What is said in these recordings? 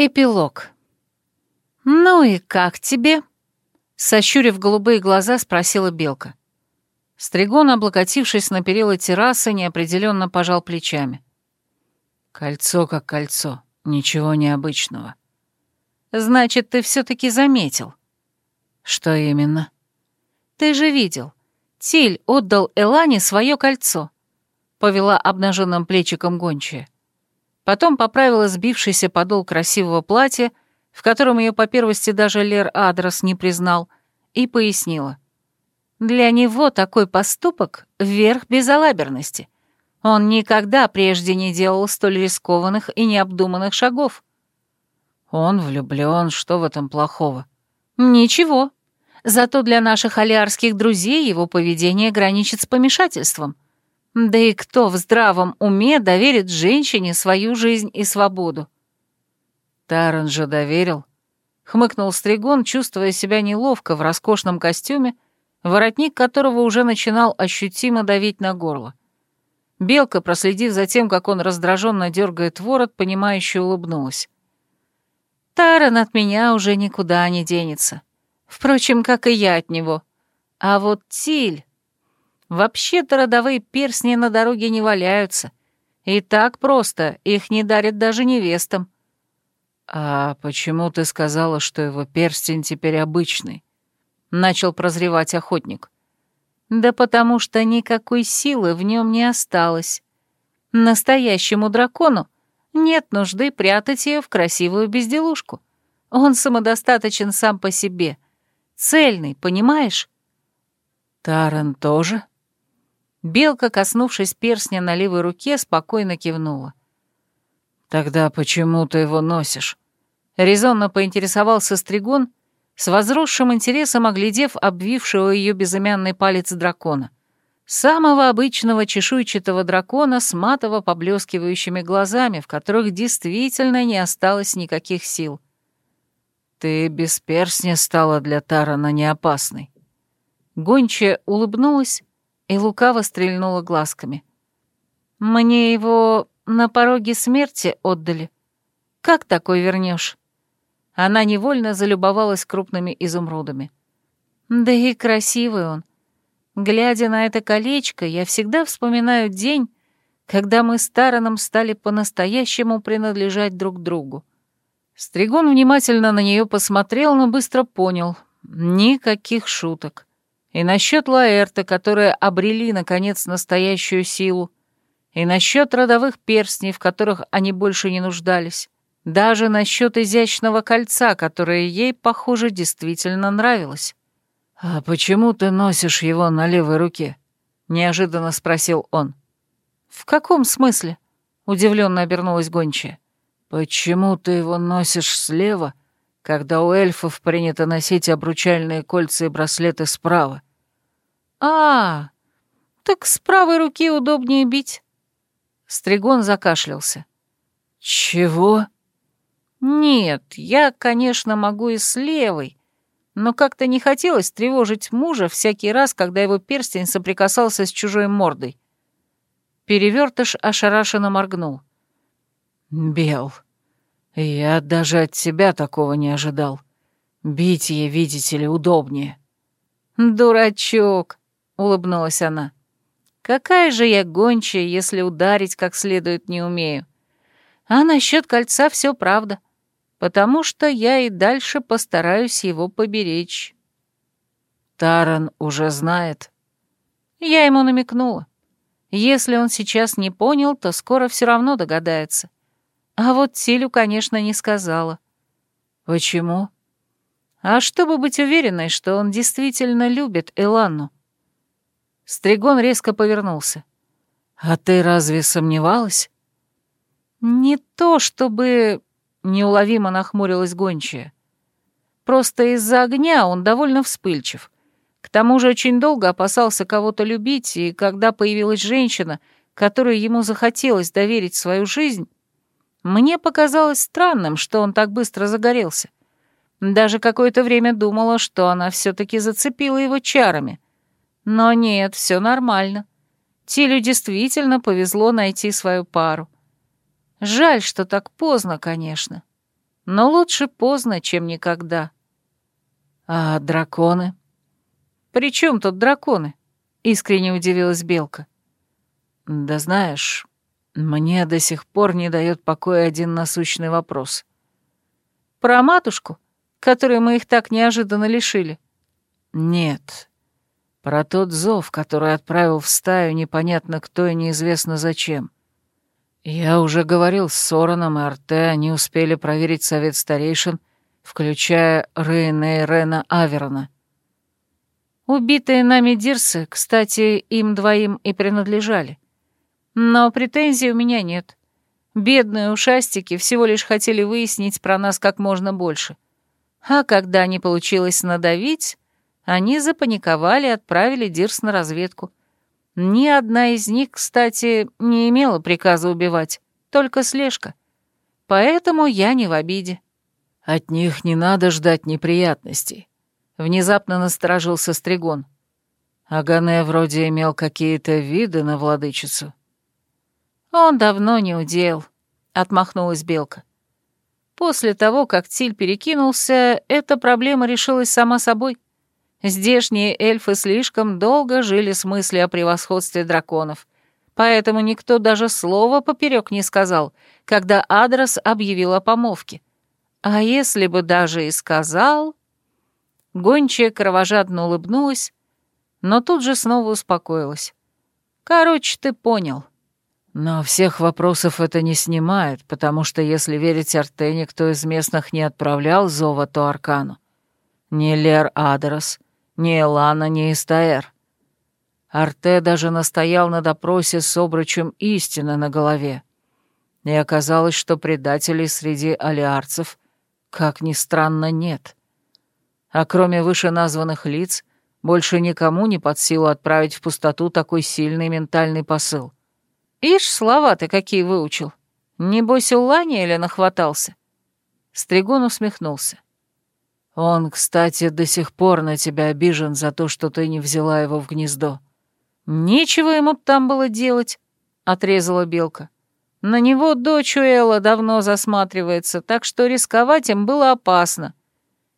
Эпилог. «Ну и как тебе?» Сощурив голубые глаза, спросила Белка. Стригон, облокотившись на перила террасы, неопределенно пожал плечами. «Кольцо как кольцо, ничего необычного». «Значит, ты все таки заметил». «Что именно?» «Ты же видел. Тиль отдал Элане свое кольцо», — повела обнаженным плечиком гончая. Потом поправила сбившийся подол красивого платья, в котором ее по первости даже Лер Адрес не признал, и пояснила. Для него такой поступок — верх безалаберности. Он никогда прежде не делал столь рискованных и необдуманных шагов. Он влюблен, что в этом плохого? Ничего. Зато для наших алиарских друзей его поведение граничит с помешательством — да и кто в здравом уме доверит женщине свою жизнь и свободу? Таран же доверил. Хмыкнул Стригон, чувствуя себя неловко в роскошном костюме, воротник которого уже начинал ощутимо давить на горло. Белка, проследив за тем, как он раздраженно дергает ворот, понимающе улыбнулась. Таран от меня уже никуда не денется. Впрочем, как и я от него. А вот Тиль... Вообще-то родовые перстни на дороге не валяются. И так просто, их не дарят даже невестам. «А почему ты сказала, что его перстень теперь обычный?» — начал прозревать охотник. «Да потому что никакой силы в нем не осталось. Настоящему дракону нет нужды прятать ее в красивую безделушку. Он самодостаточен сам по себе. Цельный, понимаешь?» «Таран тоже?» Белка, коснувшись перстня на левой руке, спокойно кивнула. «Тогда почему ты его носишь?» Резонно поинтересовался Стригон, с возросшим интересом оглядев обвившего ее безымянный палец дракона. Самого обычного чешуйчатого дракона с матово поблескивающими глазами, в которых действительно не осталось никаких сил. «Ты без перстня стала для Тарана неопасной». Гончая улыбнулась и лукаво стрельнула глазками. «Мне его на пороге смерти отдали. Как такой вернешь? Она невольно залюбовалась крупными изумрудами. Да и красивый он. Глядя на это колечко, я всегда вспоминаю день, когда мы с Тараном стали по-настоящему принадлежать друг другу. Стригон внимательно на нее посмотрел, но быстро понял — никаких шуток. И насчет Лаэрта, которые обрели, наконец, настоящую силу. И насчет родовых перстней, в которых они больше не нуждались. Даже насчет изящного кольца, которое ей, похоже, действительно нравилось. «А почему ты носишь его на левой руке?» — неожиданно спросил он. «В каком смысле?» — удивленно обернулась гончая. «Почему ты его носишь слева, когда у эльфов принято носить обручальные кольца и браслеты справа. «А, так с правой руки удобнее бить». Стригон закашлялся. «Чего?» «Нет, я, конечно, могу и с левой, но как-то не хотелось тревожить мужа всякий раз, когда его перстень соприкасался с чужой мордой». Перевертыш ошарашенно моргнул. «Бел, «Я даже от тебя такого не ожидал. Бить ей, видите ли, удобнее». «Дурачок», — улыбнулась она. «Какая же я гончая, если ударить как следует не умею? А насчет кольца все правда, потому что я и дальше постараюсь его поберечь». Таран уже знает. Я ему намекнула. Если он сейчас не понял, то скоро все равно догадается. А вот Тилю, конечно, не сказала. Почему? А чтобы быть уверенной, что он действительно любит Эланну. Стригон резко повернулся. «А ты разве сомневалась?» «Не то чтобы...» — неуловимо нахмурилась гончая. «Просто из-за огня он довольно вспыльчив. К тому же очень долго опасался кого-то любить, и когда появилась женщина, которой ему захотелось доверить свою жизнь, мне показалось странным, что он так быстро загорелся. Даже какое-то время думала, что она все-таки зацепила его чарами. Но нет, все нормально. Тилю действительно повезло найти свою пару. Жаль, что так поздно, конечно. Но лучше поздно, чем никогда. А драконы? При чем тут драконы? Искренне удивилась Белка. Да знаешь, мне до сих пор не дает покоя один насущный вопрос. Про матушку, которой мы их так неожиданно лишили? Нет. Про тот зов, который отправил в стаю непонятно кто и неизвестно зачем. Я уже говорил с Сороном и Арте, они успели проверить совет старейшин, включая Рейна и Рена Аверона. Убитые нами Дирсы, кстати, им двоим и принадлежали. Но претензий у меня нет. Бедные ушастики всего лишь хотели выяснить про нас как можно больше. А когда не получилось надавить, они запаниковали и отправили Дирс на разведку. Ни одна из них, кстати, не имела приказа убивать, только слежка. Поэтому я не в обиде. От них не надо ждать неприятностей. Внезапно насторожился Стригон. Агане вроде имел какие-то виды на владычицу. «Он давно не удел», — отмахнулась Белка. После того, как Тиль перекинулся, эта проблема решилась сама собой. Здешние эльфы слишком долго жили с мыслью о превосходстве драконов, поэтому никто даже слова поперек не сказал, когда Адрес объявил о помолвке. А если бы даже и сказал... Гончая кровожадно улыбнулась, но тут же снова успокоилась. «Короче, ты понял». Но всех вопросов это не снимает, потому что, если верить Арте, никто из местных не отправлял зова то Аркану. Ни Лер Адрос, ни Элана, ни Истаэр. Арте даже настоял на допросе с обручем истины на голове. И оказалось, что предателей среди алиарцев, как ни странно, нет. А кроме вышеназванных лиц, больше никому не под силу отправить в пустоту такой сильный ментальный посыл. Ишь, слова ты какие выучил. Небось, у Лани или нахватался?» Стригон усмехнулся. «Он, кстати, до сих пор на тебя обижен за то, что ты не взяла его в гнездо». «Нечего ему там было делать», — отрезала Белка. «На него дочь Уэлла давно засматривается, так что рисковать им было опасно.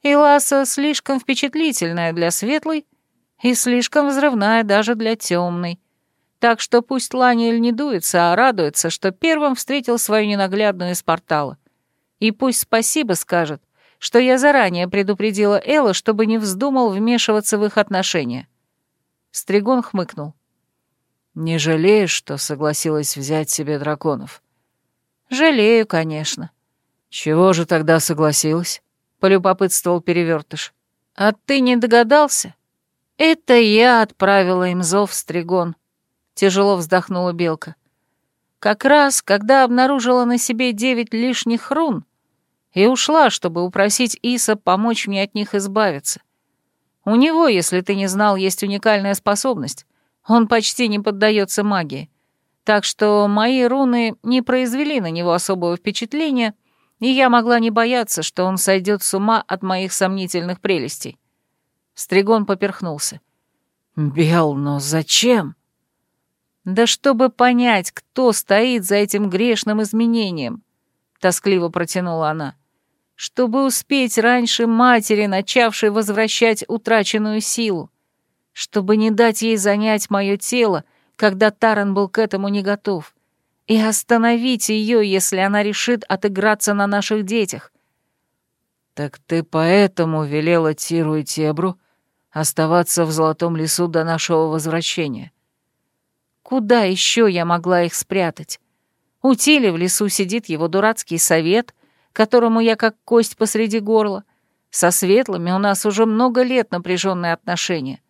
И Ласа слишком впечатлительная для светлой и слишком взрывная даже для темной. Так что пусть Ланиэль не дуется, а радуется, что первым встретил свою ненаглядную из портала. И пусть спасибо скажет, что я заранее предупредила Элла, чтобы не вздумал вмешиваться в их отношения. Стригон хмыкнул. «Не жалеешь, что согласилась взять себе драконов?» «Жалею, конечно». «Чего же тогда согласилась?» — полюбопытствовал Перевертыш. «А ты не догадался?» «Это я отправила им зов, Стригон. — тяжело вздохнула Белка. «Как раз, когда обнаружила на себе девять лишних рун и ушла, чтобы упросить Иса помочь мне от них избавиться. У него, если ты не знал, есть уникальная способность. Он почти не поддается магии. Так что мои руны не произвели на него особого впечатления, и я могла не бояться, что он сойдет с ума от моих сомнительных прелестей». Стригон поперхнулся. «Бел, но зачем?» Да чтобы понять, кто стоит за этим грешным изменением, тоскливо протянула она. Чтобы успеть раньше матери, начавшей возвращать утраченную силу. Чтобы не дать ей занять мое тело, когда Таран был к этому не готов. И остановить ее, если она решит отыграться на наших детях. «Так ты поэтому велела Тиру и Тебру оставаться в Золотом лесу до нашего возвращения?» Куда еще я могла их спрятать? У Тили в лесу сидит его дурацкий совет, которому я как кость посреди горла. Со светлыми у нас уже много лет напряженные отношения.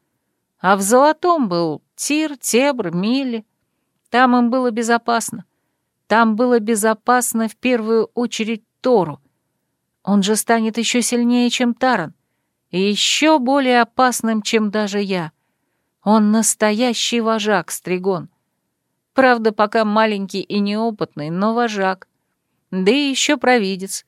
А в золотом был Тир, Тебр, Милли. Там им было безопасно. Там было безопасно в первую очередь Тору. Он же станет еще сильнее, чем Таран, и еще более опасным, чем даже я. Он настоящий вожак, Стригон. Правда, пока маленький и неопытный, но вожак. Да и еще провидец.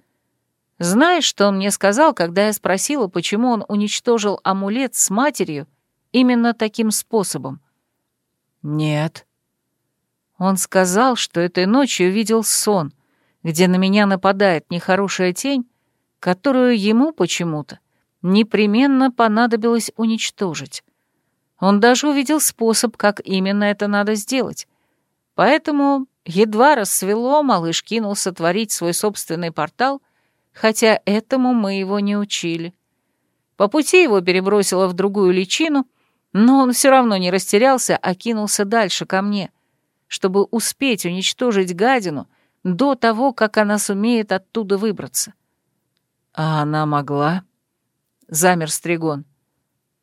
Знаешь, что он мне сказал, когда я спросила, почему он уничтожил амулет с матерью именно таким способом? Нет. Он сказал, что этой ночью видел сон, где на меня нападает нехорошая тень, которую ему почему-то непременно понадобилось уничтожить. Он даже увидел способ, как именно это надо сделать. Поэтому едва рассвело, малыш кинулся творить свой собственный портал, хотя этому мы его не учили. По пути его перебросило в другую личину, но он все равно не растерялся, а кинулся дальше ко мне, чтобы успеть уничтожить гадину до того, как она сумеет оттуда выбраться. А она могла? Замер Стригон.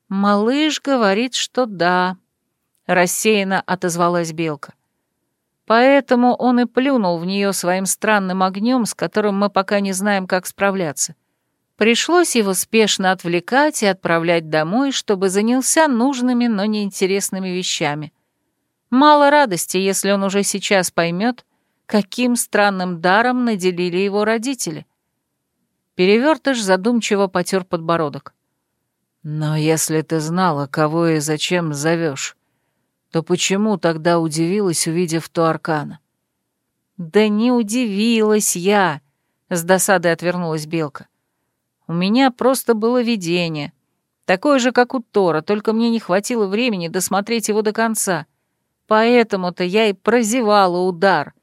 Малыш говорит, что да, рассеянно отозвалась Белка. Поэтому он и плюнул в нее своим странным огнем, с которым мы пока не знаем, как справляться. Пришлось его спешно отвлекать и отправлять домой, чтобы занялся нужными, но неинтересными вещами. Мало радости, если он уже сейчас поймет, каким странным даром наделили его родители. Перевертыш задумчиво потер подбородок. «Но если ты знала, кого и зачем зовешь, то почему тогда удивилась, увидев то аркана?» «Да не удивилась я!» — с досадой отвернулась Белка. «У меня просто было видение. Такое же, как у Тора, только мне не хватило времени досмотреть его до конца. Поэтому-то я и прозевала удар.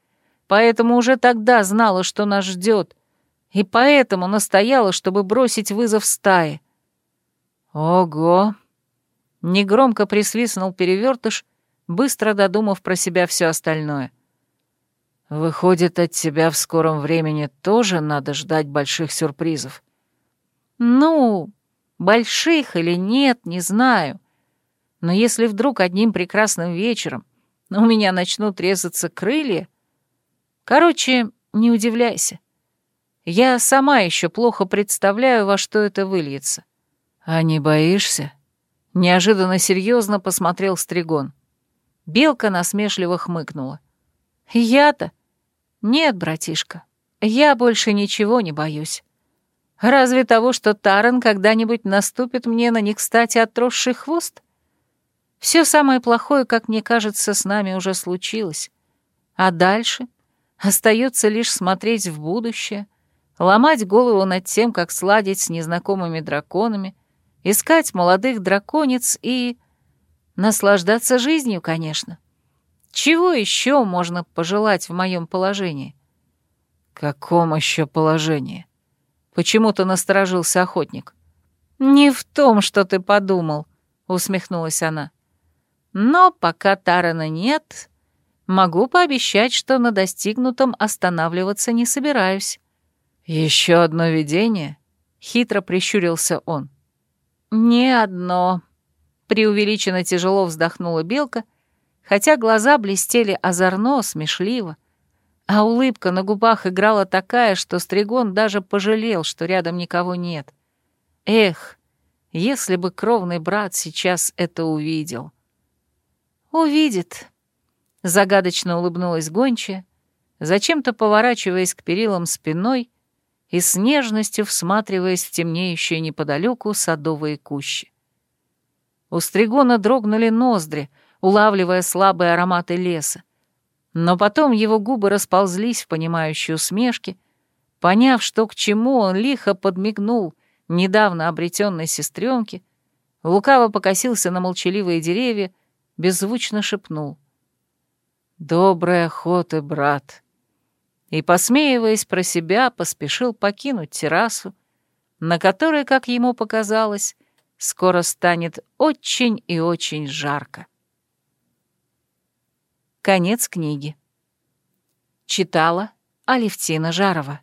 Поэтому уже тогда знала, что нас ждет, и поэтому настояла, чтобы бросить вызов стае». «Ого!» — негромко присвистнул перевертыш, быстро додумав про себя все остальное. «Выходит, от тебя в скором времени тоже надо ждать больших сюрпризов?» «Ну, больших или нет, не знаю. Но если вдруг одним прекрасным вечером у меня начнут резаться крылья... Короче, не удивляйся. Я сама еще плохо представляю, во что это выльется». «А не боишься?» Неожиданно серьезно посмотрел Стригон. Белка насмешливо хмыкнула. «Я-то? Нет, братишка, я больше ничего не боюсь. Разве того, что Таран когда-нибудь наступит мне на некстати отросший хвост? Все самое плохое, как мне кажется, с нами уже случилось. А дальше остается лишь смотреть в будущее, ломать голову над тем, как сладить с незнакомыми драконами, искать молодых драконец и Наслаждаться жизнью, конечно. Чего еще можно пожелать в моем положении? Каком еще положении? Почему-то насторожился охотник. Не в том, что ты подумал, усмехнулась она. Но пока Тарана нет, могу пообещать, что на достигнутом останавливаться не собираюсь. Еще одно видение? Хитро прищурился он. Не одно, преувеличенно тяжело вздохнула белка, хотя глаза блестели озорно, смешливо, а улыбка на губах играла такая, что Стригон даже пожалел, что рядом никого нет. Эх, если бы кровный брат сейчас это увидел. «Увидит», — загадочно улыбнулась гончая, зачем-то поворачиваясь к перилам спиной и с нежностью всматриваясь в темнеющие неподалеку садовые кущи. У Стригона дрогнули ноздри, улавливая слабые ароматы леса. Но потом его губы расползлись в понимающей усмешке, поняв, что к чему он лихо подмигнул недавно обретенной сестренке, лукаво покосился на молчаливые деревья, беззвучно шепнул. «Доброй охоты, брат!» И, посмеиваясь про себя, поспешил покинуть террасу, на которой, как ему показалось, Скоро станет очень и очень жарко. Конец книги. Читала Алевтина Жарова.